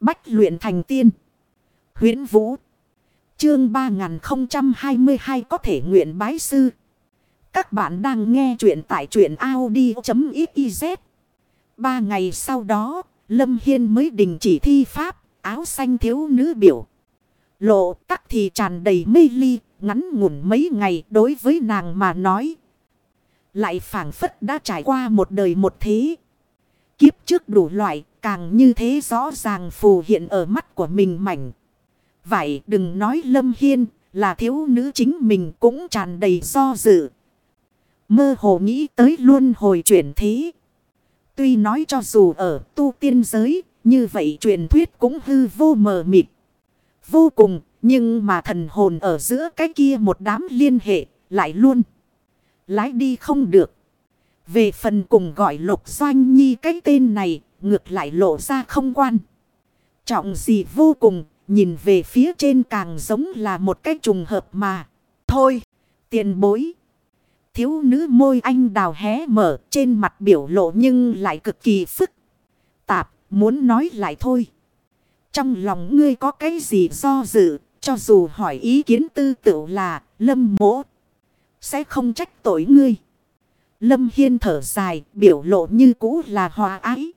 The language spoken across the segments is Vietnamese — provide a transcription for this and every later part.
Bách luyện thành tiên. huyễn Vũ. Chương 3022 có thể nguyện bái sư. Các bạn đang nghe truyện tại truyện Audi.xyz. Ba ngày sau đó, Lâm Hiên mới đình chỉ thi pháp, áo xanh thiếu nữ biểu. Lộ tắc thì tràn đầy mê ly, ngắn ngủn mấy ngày đối với nàng mà nói. Lại phảng phất đã trải qua một đời một thế. Kiếp trước đủ loại, càng như thế rõ ràng phù hiện ở mắt của mình mảnh. Vậy đừng nói Lâm Hiên là thiếu nữ chính mình cũng tràn đầy do dự. Mơ hồ nghĩ tới luôn hồi chuyển thế. Tuy nói cho dù ở tu tiên giới, như vậy truyền thuyết cũng hư vô mờ mịt. Vô cùng, nhưng mà thần hồn ở giữa cái kia một đám liên hệ, lại luôn. Lái đi không được. Về phần cùng gọi lục doanh nhi cái tên này, ngược lại lộ ra không quan. Trọng gì vô cùng, nhìn về phía trên càng giống là một cái trùng hợp mà. Thôi, tiền bối. Thiếu nữ môi anh đào hé mở trên mặt biểu lộ nhưng lại cực kỳ phức. Tạp, muốn nói lại thôi. Trong lòng ngươi có cái gì do dự, cho dù hỏi ý kiến tư tự là lâm mỗ. Sẽ không trách tội ngươi. Lâm Hiên thở dài, biểu lộ như cũ là hòa ái.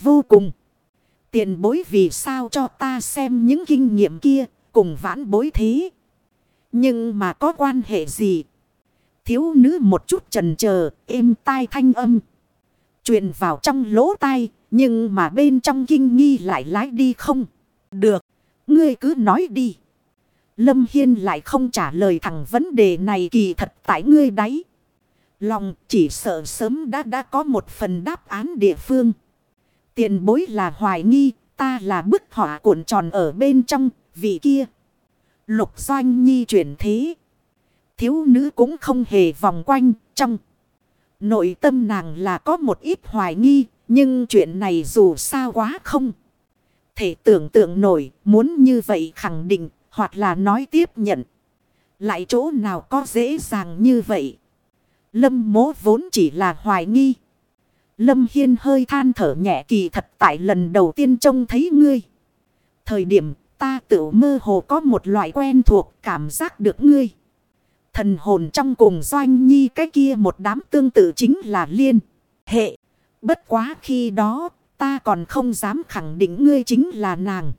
Vô cùng. Tiền bối vì sao cho ta xem những kinh nghiệm kia, cùng vãn bối thế. Nhưng mà có quan hệ gì? Thiếu nữ một chút trần chờ êm tai thanh âm. truyền vào trong lỗ tai, nhưng mà bên trong kinh nghi lại lái đi không? Được, ngươi cứ nói đi. Lâm Hiên lại không trả lời thẳng vấn đề này kỳ thật tại ngươi đấy. Lòng chỉ sợ sớm đã đã có một phần đáp án địa phương. Tiền bối là hoài nghi, ta là bức họa cuộn tròn ở bên trong, vị kia. Lục doanh nhi chuyển thế. Thiếu nữ cũng không hề vòng quanh, trong. Nội tâm nàng là có một ít hoài nghi, nhưng chuyện này dù sao quá không. Thể tưởng tượng nổi, muốn như vậy khẳng định, hoặc là nói tiếp nhận. Lại chỗ nào có dễ dàng như vậy. Lâm mố vốn chỉ là hoài nghi. Lâm Hiên hơi than thở nhẹ kỳ thật tại lần đầu tiên trông thấy ngươi. Thời điểm ta tự mơ hồ có một loại quen thuộc cảm giác được ngươi. Thần hồn trong cùng doanh nhi cái kia một đám tương tự chính là liên. Hệ. Bất quá khi đó, ta còn không dám khẳng định ngươi chính là nàng.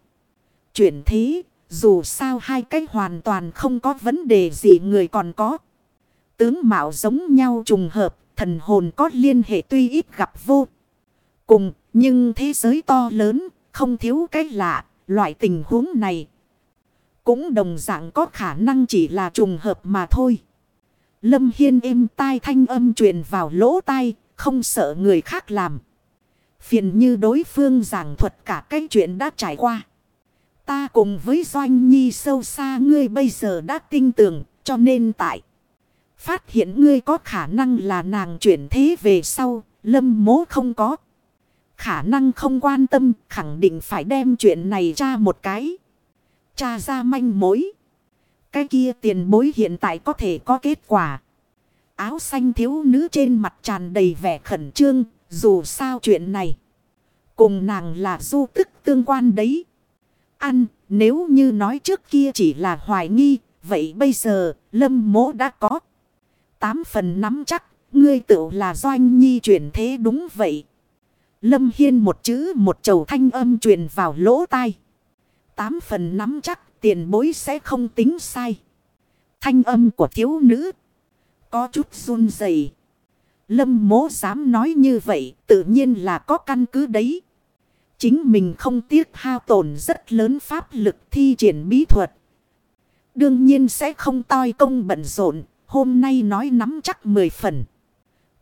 Chuyển thế, dù sao hai cái hoàn toàn không có vấn đề gì người còn có. Tướng mạo giống nhau trùng hợp, thần hồn có liên hệ tuy ít gặp vô. Cùng, nhưng thế giới to lớn, không thiếu cái lạ, loại tình huống này. Cũng đồng dạng có khả năng chỉ là trùng hợp mà thôi. Lâm Hiên êm tai thanh âm truyền vào lỗ tai, không sợ người khác làm. Phiền như đối phương giảng thuật cả cái chuyện đã trải qua. Ta cùng với Doanh Nhi sâu xa ngươi bây giờ đã tin tưởng, cho nên tại. Phát hiện ngươi có khả năng là nàng chuyển thế về sau, lâm mố không có. Khả năng không quan tâm, khẳng định phải đem chuyện này ra một cái. Cha ra manh mối. Cái kia tiền bối hiện tại có thể có kết quả. Áo xanh thiếu nữ trên mặt tràn đầy vẻ khẩn trương, dù sao chuyện này. Cùng nàng là du tức tương quan đấy. Ăn, nếu như nói trước kia chỉ là hoài nghi, vậy bây giờ, lâm mỗ đã có. Tám phần nắm chắc, ngươi tự là doanh nhi chuyển thế đúng vậy. Lâm Hiên một chữ một chầu thanh âm truyền vào lỗ tai. Tám phần nắm chắc tiền bối sẽ không tính sai. Thanh âm của thiếu nữ. Có chút run rẩy. Lâm mố dám nói như vậy tự nhiên là có căn cứ đấy. Chính mình không tiếc hao tổn rất lớn pháp lực thi triển bí thuật. Đương nhiên sẽ không toi công bận rộn. Hôm nay nói nắm chắc mười phần.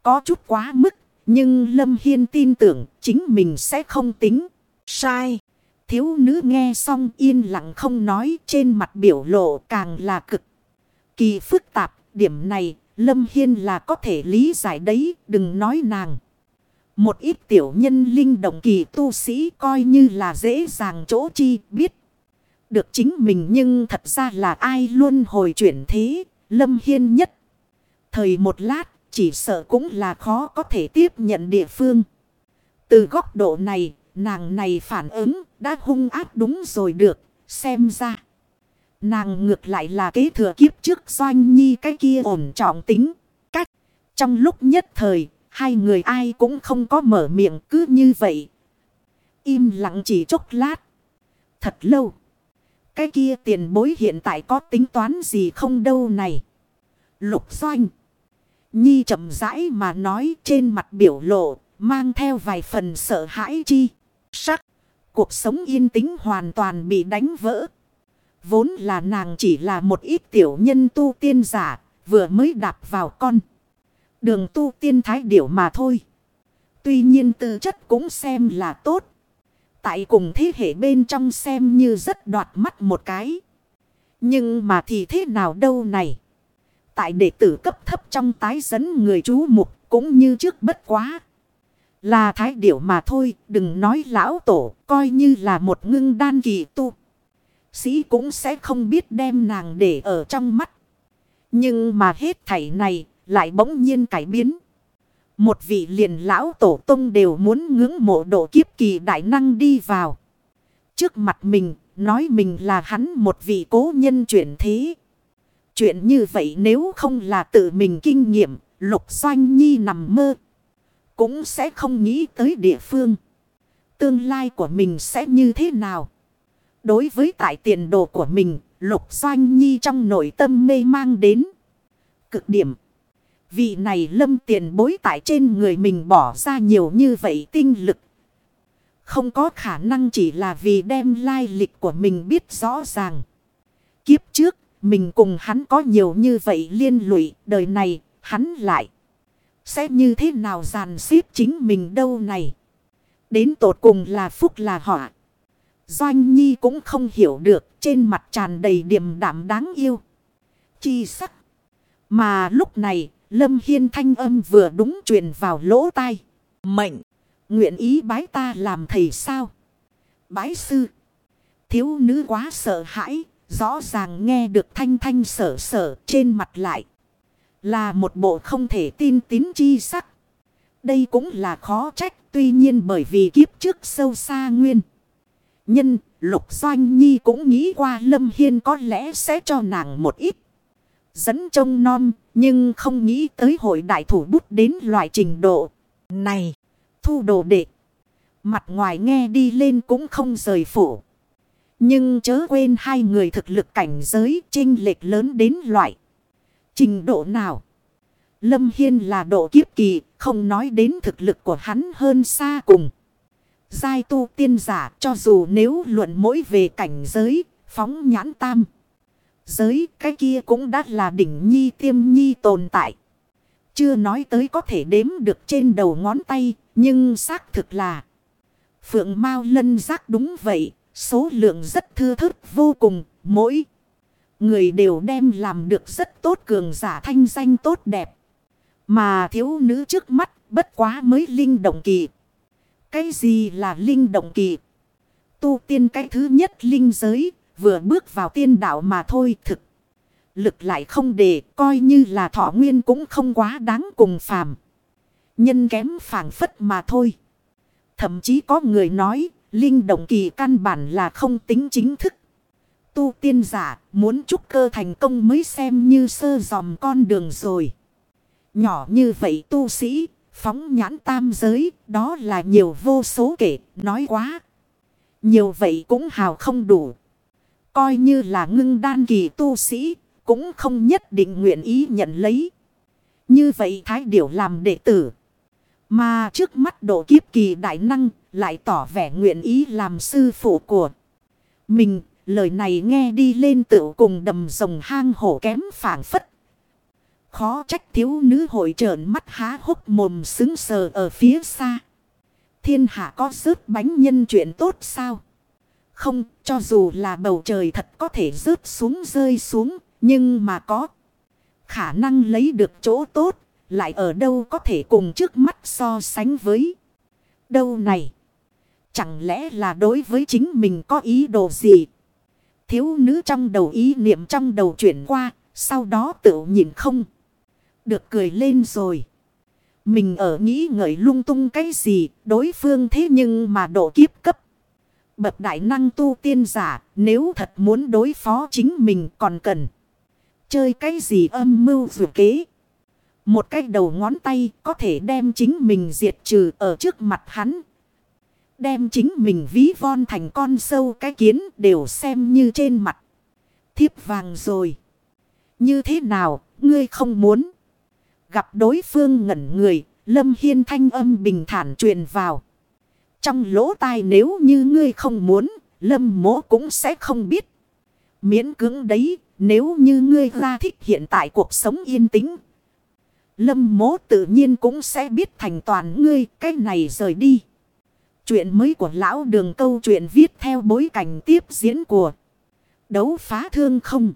Có chút quá mức. Nhưng Lâm Hiên tin tưởng chính mình sẽ không tính. Sai. Thiếu nữ nghe xong yên lặng không nói trên mặt biểu lộ càng là cực. Kỳ phức tạp. Điểm này Lâm Hiên là có thể lý giải đấy. Đừng nói nàng. Một ít tiểu nhân linh động kỳ tu sĩ coi như là dễ dàng chỗ chi biết. Được chính mình nhưng thật ra là ai luôn hồi chuyển thế, lâm hiên nhất. Thời một lát, chỉ sợ cũng là khó có thể tiếp nhận địa phương. Từ góc độ này, nàng này phản ứng, đã hung áp đúng rồi được, xem ra. Nàng ngược lại là kế thừa kiếp trước doanh nhi cái kia ổn trọng tính. Cách, trong lúc nhất thời, hai người ai cũng không có mở miệng cứ như vậy. Im lặng chỉ chốc lát. Thật lâu. Cái kia tiền bối hiện tại có tính toán gì không đâu này. Lục doanh. Nhi chậm rãi mà nói trên mặt biểu lộ, mang theo vài phần sợ hãi chi. Sắc, cuộc sống yên tĩnh hoàn toàn bị đánh vỡ. Vốn là nàng chỉ là một ít tiểu nhân tu tiên giả, vừa mới đạp vào con. Đường tu tiên thái điểu mà thôi. Tuy nhiên tư chất cũng xem là tốt. Tại cùng thế hệ bên trong xem như rất đoạt mắt một cái. Nhưng mà thì thế nào đâu này. Tại đệ tử cấp thấp trong tái dẫn người chú mục cũng như trước bất quá. Là thái điểu mà thôi, đừng nói lão tổ, coi như là một ngưng đan kỳ tu. Sĩ cũng sẽ không biết đem nàng để ở trong mắt. Nhưng mà hết thảy này lại bỗng nhiên cải biến. Một vị liền lão tổ tông đều muốn ngưỡng mộ độ kiếp kỳ đại năng đi vào. Trước mặt mình, nói mình là hắn một vị cố nhân chuyển thế. Chuyện như vậy nếu không là tự mình kinh nghiệm, lục doanh nhi nằm mơ. Cũng sẽ không nghĩ tới địa phương. Tương lai của mình sẽ như thế nào? Đối với tại tiền đồ của mình, lục doanh nhi trong nội tâm mê mang đến. Cực điểm. Vị này lâm tiền bối tại trên người mình bỏ ra nhiều như vậy tinh lực. Không có khả năng chỉ là vì đem lai lịch của mình biết rõ ràng. Kiếp trước, mình cùng hắn có nhiều như vậy liên lụy, đời này, hắn lại. Sẽ như thế nào giàn xếp chính mình đâu này. Đến tột cùng là phúc là họa. Doanh Nhi cũng không hiểu được trên mặt tràn đầy điềm đạm đáng yêu. Chi sắc. Mà lúc này Lâm Hiên thanh âm vừa đúng truyền vào lỗ tai. Mệnh. Nguyện ý bái ta làm thầy sao? Bái sư. Thiếu nữ quá sợ hãi. Rõ ràng nghe được thanh thanh sở sở trên mặt lại. Là một bộ không thể tin tín chi sắc. Đây cũng là khó trách. Tuy nhiên bởi vì kiếp trước sâu xa nguyên. Nhân lục doanh nhi cũng nghĩ qua Lâm Hiên có lẽ sẽ cho nàng một ít dẫn trông non, nhưng không nghĩ tới hội đại thủ bút đến loại trình độ. Này, thu đồ đệ. Mặt ngoài nghe đi lên cũng không rời phủ. Nhưng chớ quên hai người thực lực cảnh giới trinh lệch lớn đến loại. Trình độ nào? Lâm Hiên là độ kiếp kỳ, không nói đến thực lực của hắn hơn xa cùng. Giai tu tiên giả cho dù nếu luận mỗi về cảnh giới, phóng nhãn tam giới cái kia cũng đã là đỉnh nhi tiêm nhi tồn tại. Chưa nói tới có thể đếm được trên đầu ngón tay, nhưng xác thực là Phượng Mao lân giác đúng vậy, số lượng rất thưa thớt vô cùng, mỗi người đều đem làm được rất tốt cường giả thanh danh tốt đẹp. Mà thiếu nữ trước mắt bất quá mới linh động kỳ. Cái gì là linh động kỳ? Tu tiên cái thứ nhất linh giới vừa bước vào tiên đạo mà thôi thực. Lực lại không để coi như là thọ nguyên cũng không quá đáng cùng phàm. Nhân kém phản phất mà thôi. Thậm chí có người nói linh động kỳ căn bản là không tính chính thức. Tu tiên giả muốn trúc cơ thành công mới xem như sơ dòm con đường rồi. Nhỏ như vậy tu sĩ, phóng nhãn tam giới, đó là nhiều vô số kể, nói quá. Nhiều vậy cũng hào không đủ. Coi như là ngưng đan kỳ tu sĩ, cũng không nhất định nguyện ý nhận lấy. Như vậy thái điểu làm đệ tử. Mà trước mắt độ kiếp kỳ đại năng lại tỏ vẻ nguyện ý làm sư phụ của mình. Lời này nghe đi lên tựu cùng đầm rồng hang hổ kém phản phất. Khó trách thiếu nữ hội trợn mắt há hốc mồm xứng sờ ở phía xa. Thiên hạ có rớt bánh nhân chuyện tốt sao? Không, cho dù là bầu trời thật có thể rớt xuống rơi xuống, nhưng mà có khả năng lấy được chỗ tốt, lại ở đâu có thể cùng trước mắt so sánh với đâu này. Chẳng lẽ là đối với chính mình có ý đồ gì? Thiếu nữ trong đầu ý niệm trong đầu chuyển qua, sau đó tự nhìn không. Được cười lên rồi. Mình ở nghĩ ngợi lung tung cái gì, đối phương thế nhưng mà độ kiếp cấp bậc đại năng tu tiên giả, nếu thật muốn đối phó chính mình còn cần. Chơi cái gì âm mưu vừa kế. Một cái đầu ngón tay có thể đem chính mình diệt trừ ở trước mặt hắn. Đem chính mình ví von thành con sâu cái kiến đều xem như trên mặt. Thiếp vàng rồi. Như thế nào, ngươi không muốn. Gặp đối phương ngẩn người, Lâm Hiên thanh âm bình thản truyền vào. Trong lỗ tai nếu như ngươi không muốn, Lâm mỗ cũng sẽ không biết. Miễn cứng đấy, nếu như ngươi ra thích hiện tại cuộc sống yên tĩnh. Lâm mỗ tự nhiên cũng sẽ biết thành toàn ngươi, cái này rời đi. Chuyện mới của lão đường câu chuyện viết theo bối cảnh tiếp diễn của đấu phá thương không.